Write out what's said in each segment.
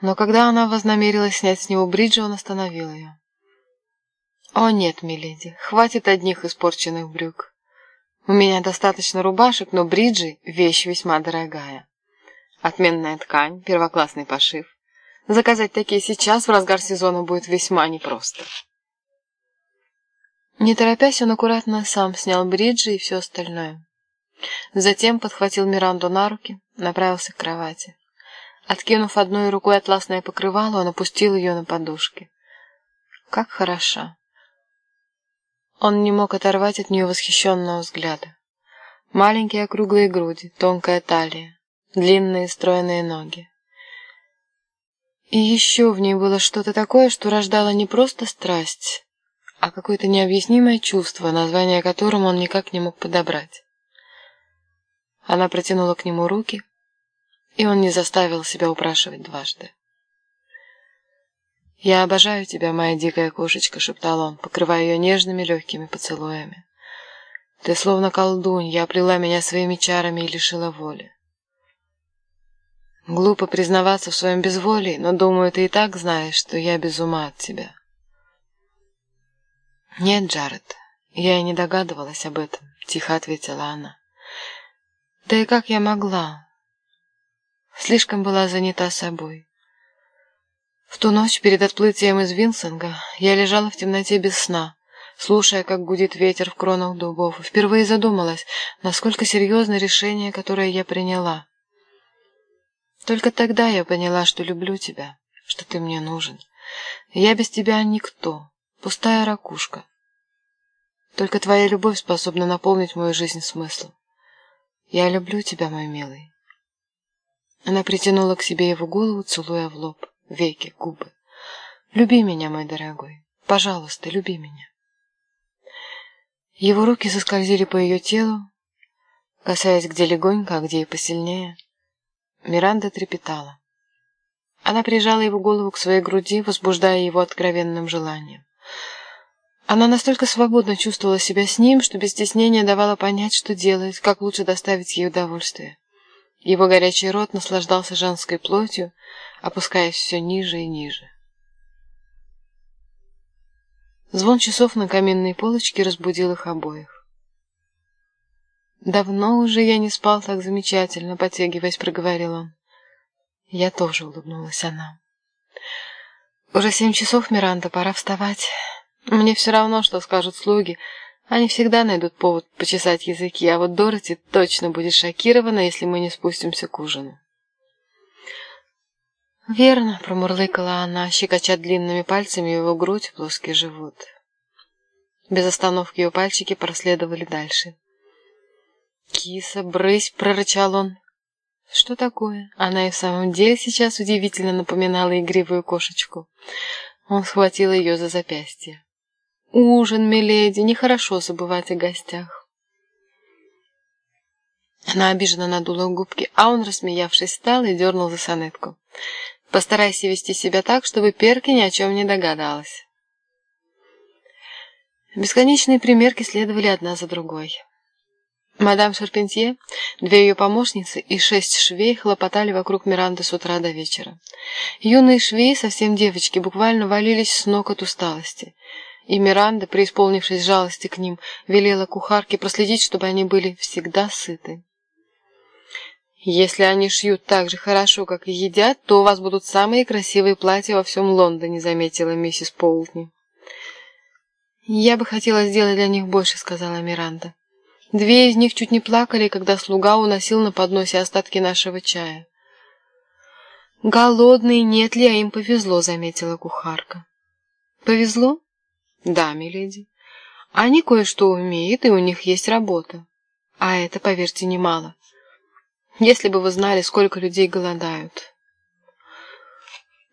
Но когда она вознамерилась снять с него бриджи, он остановил ее. «О нет, миледи, хватит одних испорченных брюк. У меня достаточно рубашек, но бриджи – вещь весьма дорогая. Отменная ткань, первоклассный пошив. Заказать такие сейчас в разгар сезона будет весьма непросто». Не торопясь, он аккуратно сам снял бриджи и все остальное. Затем подхватил Миранду на руки, направился к кровати. Откинув одной рукой атласное покрывало, он опустил ее на подушки. Как хороша. Он не мог оторвать от нее восхищенного взгляда. Маленькие округлые груди, тонкая талия, длинные стройные ноги. И еще в ней было что-то такое, что рождало не просто страсть, а какое-то необъяснимое чувство, название которому он никак не мог подобрать. Она протянула к нему руки, и он не заставил себя упрашивать дважды. «Я обожаю тебя, моя дикая кошечка», — шептал он, покрывая ее нежными легкими поцелуями. «Ты словно колдунья, оплела меня своими чарами и лишила воли. Глупо признаваться в своем безволии, но, думаю, ты и так знаешь, что я без ума от тебя». «Нет, Джаред, я и не догадывалась об этом», — тихо ответила она. «Да и как я могла? Слишком была занята собой». В ту ночь перед отплытием из Винсенга я лежала в темноте без сна, слушая, как гудит ветер в кронах дубов, и впервые задумалась, насколько серьезно решение, которое я приняла. Только тогда я поняла, что люблю тебя, что ты мне нужен. Я без тебя никто, пустая ракушка. Только твоя любовь способна наполнить мою жизнь смыслом. Я люблю тебя, мой милый. Она притянула к себе его голову, целуя в лоб, веки, губы. Люби меня, мой дорогой. Пожалуйста, люби меня. Его руки заскользили по ее телу, касаясь где легонько, а где и посильнее. Миранда трепетала. Она прижала его голову к своей груди, возбуждая его откровенным желанием. Она настолько свободно чувствовала себя с ним, что без стеснения давала понять, что делает, как лучше доставить ей удовольствие. Его горячий рот наслаждался женской плотью, опускаясь все ниже и ниже. Звон часов на каминной полочке разбудил их обоих. «Давно уже я не спал так замечательно», — потягиваясь, проговорил он. Я тоже улыбнулась она. «Уже семь часов, Миранда, пора вставать». Мне все равно, что скажут слуги. Они всегда найдут повод почесать языки, а вот Дороти точно будет шокирована, если мы не спустимся к ужину. «Верно», — промурлыкала она, щекоча длинными пальцами его грудь, плоский живот. Без остановки ее пальчики проследовали дальше. «Киса, брысь!» — прорычал он. «Что такое?» Она и в самом деле сейчас удивительно напоминала игривую кошечку. Он схватил ее за запястье. «Ужин, миледи, нехорошо забывать о гостях». Она обиженно надула губки, а он, рассмеявшись, встал и дернул за сонетку. «Постарайся вести себя так, чтобы Перки ни о чем не догадалась». Бесконечные примерки следовали одна за другой. Мадам Шарпентье, две ее помощницы и шесть швей хлопотали вокруг Миранды с утра до вечера. Юные швеи, совсем девочки, буквально валились с ног от усталости – и Миранда, преисполнившись жалости к ним, велела кухарке проследить, чтобы они были всегда сыты. «Если они шьют так же хорошо, как и едят, то у вас будут самые красивые платья во всем Лондоне», заметила миссис Поултни. «Я бы хотела сделать для них больше», — сказала Миранда. «Две из них чуть не плакали, когда слуга уносил на подносе остатки нашего чая». «Голодные нет ли, а им повезло», — заметила кухарка. «Повезло?» Да, миледи. Они кое-что умеют, и у них есть работа. А это, поверьте, немало. Если бы вы знали, сколько людей голодают.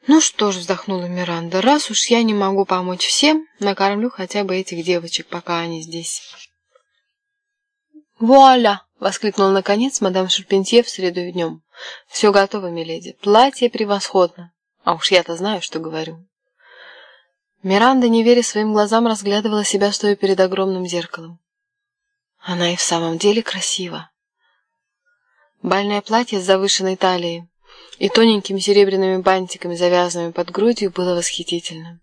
Ну что ж, вздохнула Миранда, раз уж я не могу помочь всем, накормлю хотя бы этих девочек, пока они здесь. «Вуаля!» — воскликнула наконец мадам Шерпентье в среду днем. «Все готово, миледи. Платье превосходно. А уж я-то знаю, что говорю». Миранда, не веря своим глазам, разглядывала себя, стоя перед огромным зеркалом. Она и в самом деле красива. Бальное платье с завышенной талией, и тоненькими серебряными бантиками, завязанными под грудью, было восхитительным.